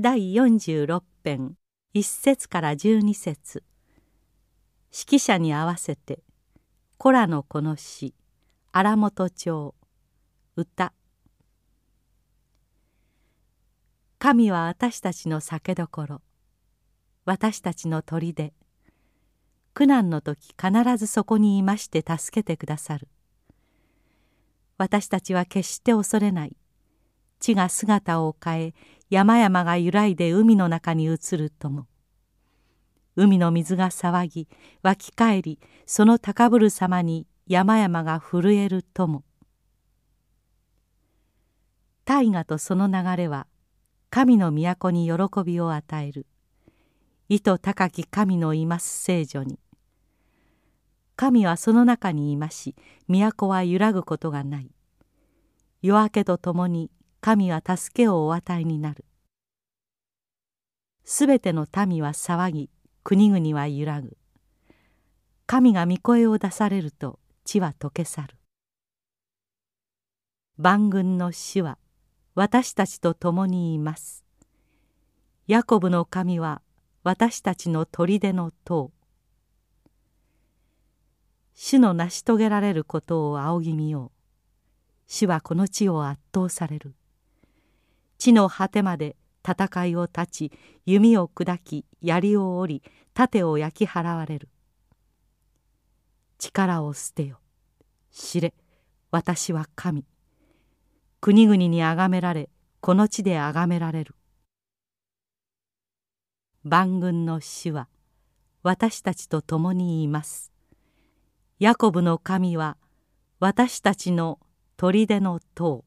第46編1節から12節。指揮者に合わせて「コラのこの詩荒本町歌」神は私たちの酒どころ私たちの砦。苦難の時必ずそこにいまして助けてくださる。私たちは決して恐れない。地が姿を変え山々が揺らいで海の中に移るとも。海の水が騒ぎ湧き返りその高ぶる様に山々が震えるとも。大河とその流れは神の都に喜びを与える。意図高き神のいます聖女に。神はその中にいまし都は揺らぐことがない。夜明けとともに神は助けをお与えになる。すべての民は騒ぎ国々は揺らぐ。神が御声を出されると地は溶け去る。万軍の主は私たちと共にいます。ヤコブの神は私たちの砦の塔。主の成し遂げられることを仰ぎ見よう。主はこの地を圧倒される。地の果てまで戦いを断ち弓を砕き槍を折り盾を焼き払われる。力を捨てよ。知れ私は神。国々に崇められこの地で崇められる。万軍の主は私たちと共にいます。ヤコブの神は私たちの砦の塔。